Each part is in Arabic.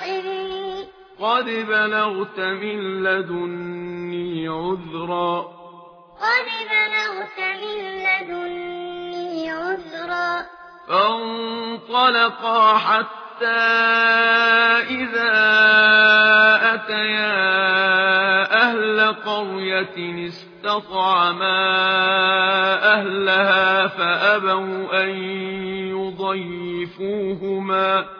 مستقيم قد بلغت من لدني عذرا. قد بلغت من لدني عذرا. فانطلقا حتى إذا أتيا أهل قرية استطعما أهلها فأبوا أن يضيفوهما فأبوا أَنْ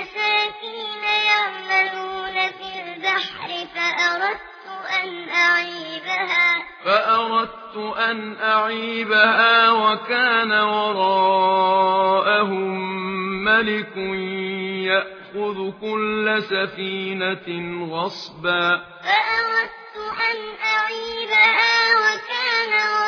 مساكين يعملون في البحر فأردت أن أعيبها. فأردت أن أعيبها وكان وراءهم ملك يأخذ كل سفينة غصبا. فأردت أن أعيبها وكان وراءهم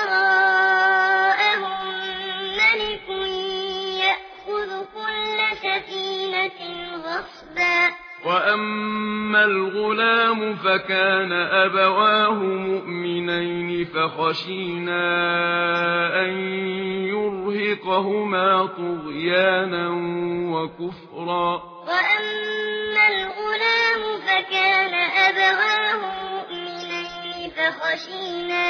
وَأَمَّا الْغُلَامُ فَكَانَ أَبَوَاهُ مُؤْمِنَيْنِ فَخَشِينَا أَن يُرْهِقَهُمَا طُغْيَانًا وَكُفْرًا وَأَمَّا الْغُلَامُ فَكَانَ أَبَوَاهُ مُؤْمِنَيْنِ فَخَشِينَا أن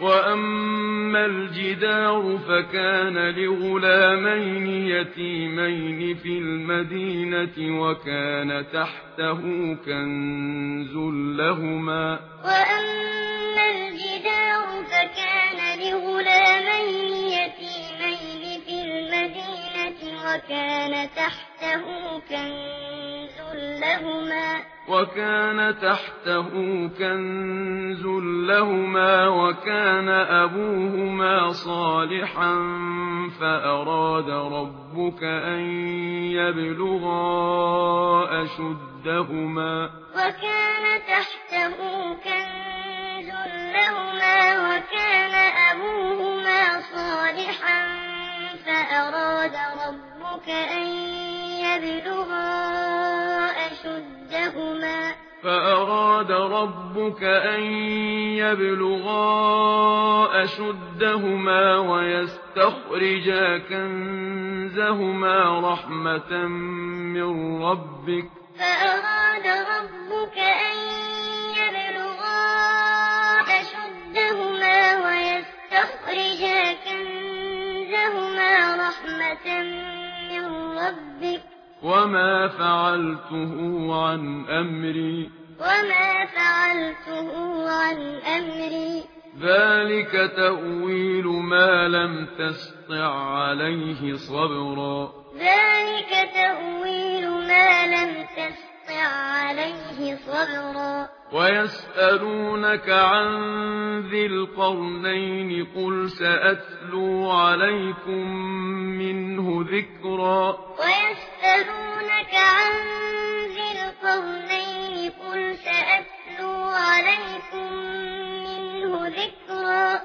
وأما الجدار فكان لغلامين يتيمين في المدينة وكان تحته كنز لهما وأما الجدار فكان لغلامين يتيمين في المدينة وكان تحته كنز لهما وكان تحته كنز لهما وكان أبوهما صالحا فأراد ربك أن يبلغا أشدهما وكان تحته كنز فأراد ربك أن يبلغا أشدهما ويستخرجا كنزهما رحمة من ربك فأراد ربك أن يبلغا أشدهما ويستخرجا كنزهما رحمة من ربك وما فعلته عن امري وما فعلته عن امري ذلك تاويل ما لم تستع عليه صبرا ذلك تاويل ما لم تستع عليه صبرا ويسالونك عن ذي القرنين قل ساتلو عليكم منه ذكرا ويس يسألونك عن ذي القرنين قل سأتلو عليكم منه ذكرا